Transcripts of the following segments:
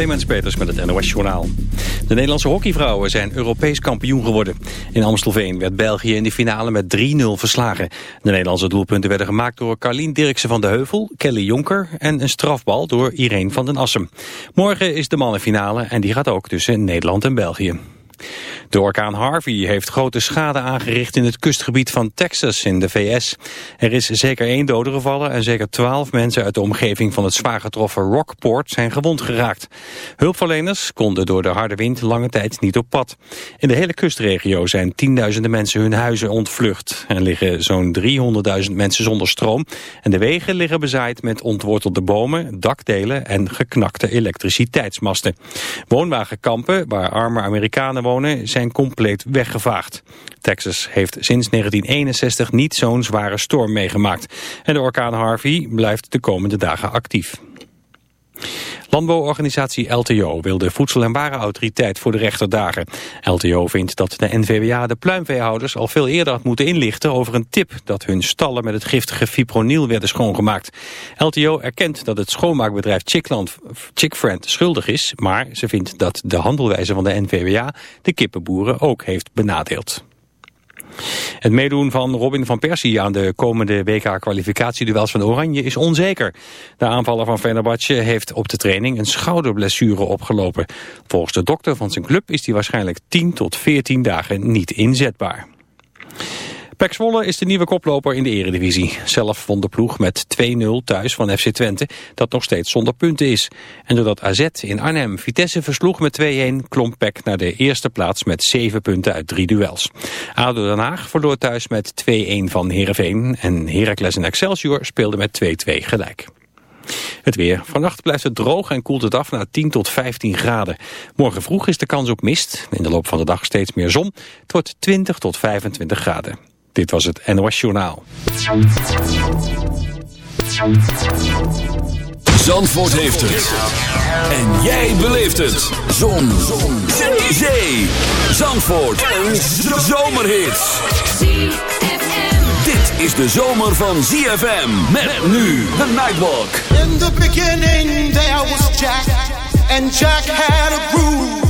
Clemens Peters met het NOS Journaal. De Nederlandse hockeyvrouwen zijn Europees kampioen geworden. In Amstelveen werd België in de finale met 3-0 verslagen. De Nederlandse doelpunten werden gemaakt door Carlien Dirksen van de Heuvel, Kelly Jonker en een strafbal door Irene van den Assem. Morgen is de mannenfinale en die gaat ook tussen Nederland en België. De orkaan Harvey heeft grote schade aangericht in het kustgebied van Texas in de VS. Er is zeker één dode gevallen en zeker twaalf mensen uit de omgeving van het zwaar getroffen Rockport zijn gewond geraakt. Hulpverleners konden door de harde wind lange tijd niet op pad. In de hele kustregio zijn tienduizenden mensen hun huizen ontvlucht. Er liggen zo'n 300.000 mensen zonder stroom en de wegen liggen bezaaid met ontwortelde bomen, dakdelen en geknakte elektriciteitsmasten. Woonwagenkampen waar arme Amerikanen wonen zijn compleet weggevaagd. Texas heeft sinds 1961 niet zo'n zware storm meegemaakt. En de orkaan Harvey blijft de komende dagen actief. Landbouworganisatie LTO wil de Voedsel- en Warenautoriteit voor de rechter dagen. LTO vindt dat de NVWA de pluimveehouders al veel eerder had moeten inlichten over een tip dat hun stallen met het giftige fipronil werden schoongemaakt. LTO erkent dat het schoonmaakbedrijf Chickland, Chickfriend schuldig is, maar ze vindt dat de handelwijze van de NVWA de kippenboeren ook heeft benadeeld. Het meedoen van Robin van Persie aan de komende WK-kwalificatieduels van Oranje is onzeker. De aanvaller van Fenerbahce heeft op de training een schouderblessure opgelopen. Volgens de dokter van zijn club is hij waarschijnlijk 10 tot 14 dagen niet inzetbaar. Pek Zwolle is de nieuwe koploper in de eredivisie. Zelf won de ploeg met 2-0 thuis van FC Twente, dat nog steeds zonder punten is. En doordat AZ in Arnhem Vitesse versloeg met 2-1... klom Pek naar de eerste plaats met 7 punten uit drie duels. ADO Den Haag verloor thuis met 2-1 van Heerenveen... en Heracles en Excelsior speelden met 2-2 gelijk. Het weer. Vannacht blijft het droog en koelt het af naar 10 tot 15 graden. Morgen vroeg is de kans op mist. In de loop van de dag steeds meer zon. Het wordt 20 tot 25 graden. Dit was het NOS Journaal. Zandvoort heeft het. En jij beleeft het. Zon. Zon. Zee. Zee. Zandvoort. Een zomerhit. Dit is de zomer van ZFM. Met nu de Nightwalk. In the beginning there was Jack. And Jack had a groove.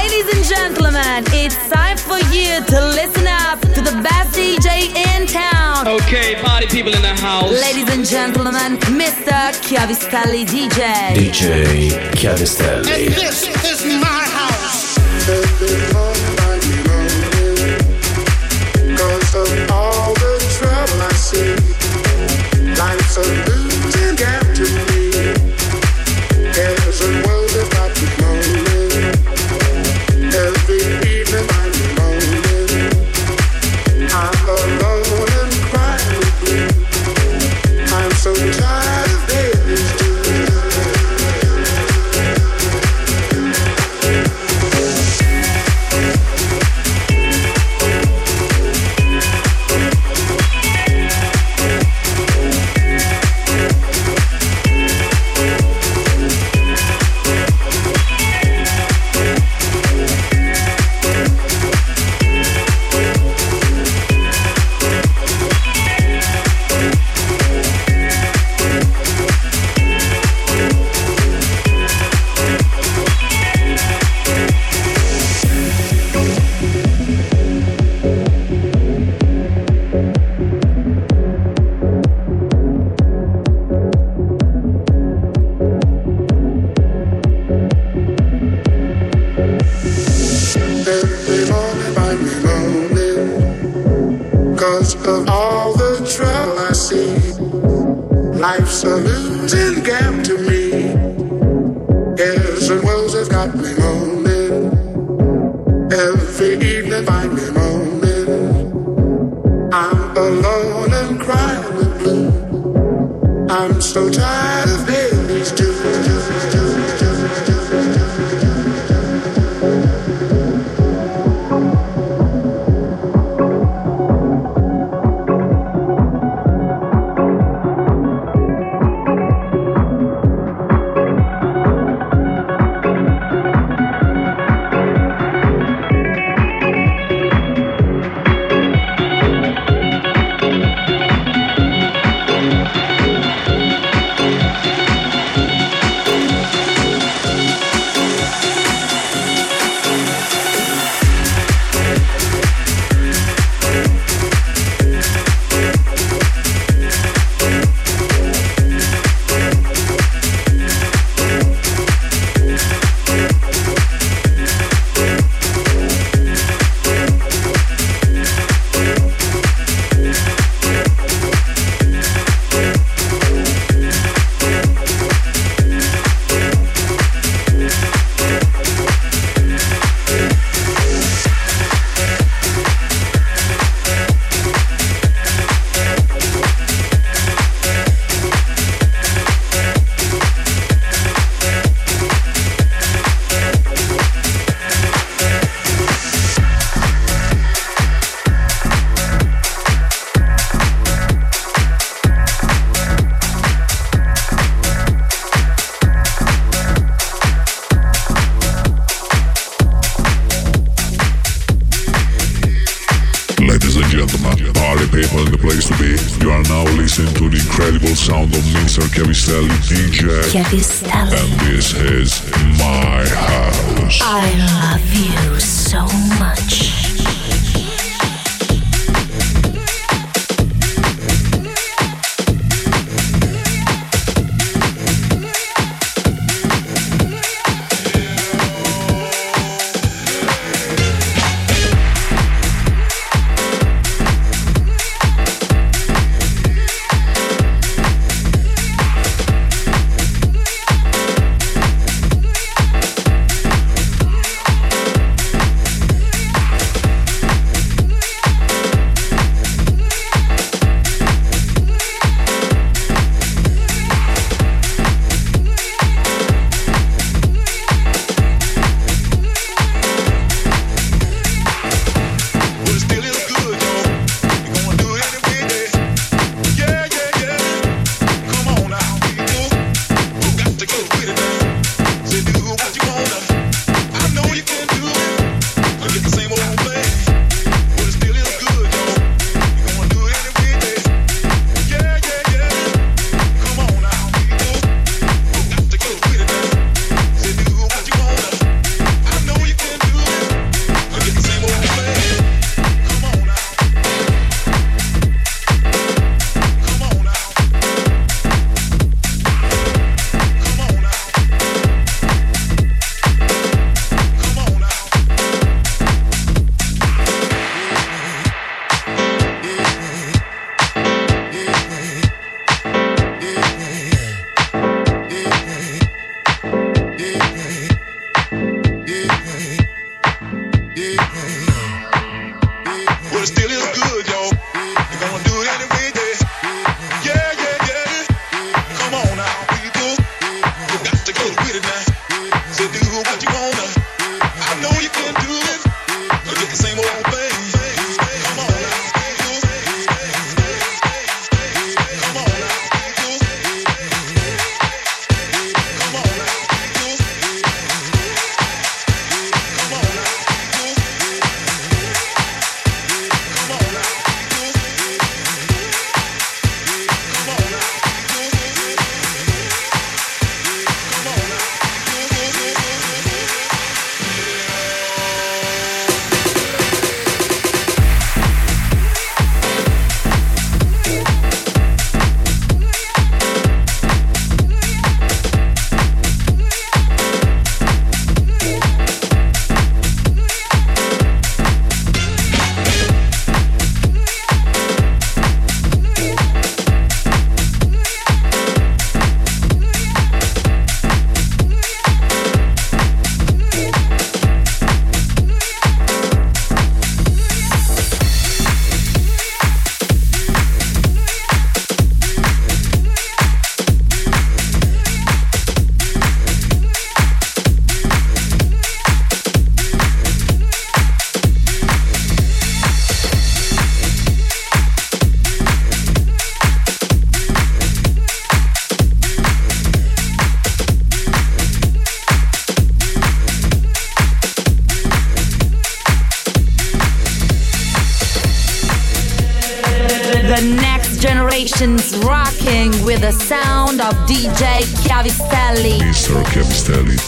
Ladies and gentlemen, it's time for you to listen up to the best DJ in town. Okay, party people in the house. Ladies and gentlemen, Mr. Chiavistelli DJ. DJ Chiavistelli. And Chiavistelli. this is my house. Cause of all the trouble I see, life's a Sir Capstelli.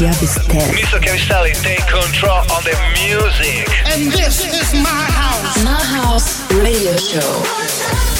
Chiavistelli. Mr. Chiavistelli, take control on the music. And this is my house. My house radio show.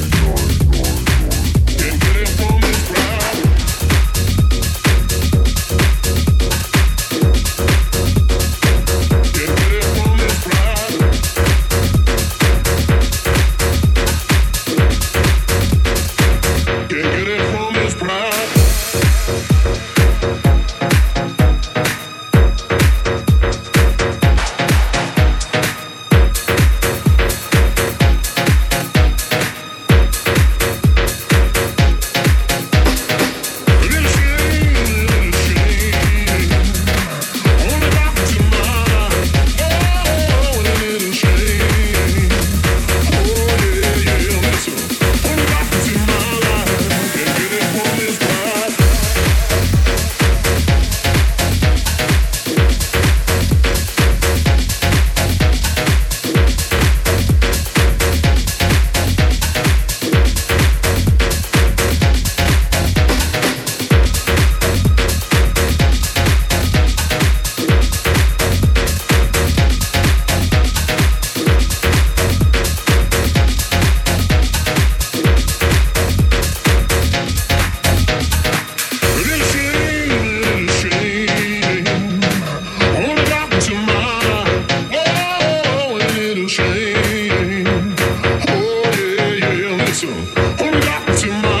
tomorrow.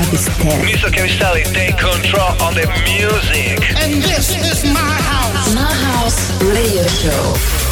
Mr. Camistelli, take control on the music. And this is my house. My house radio show.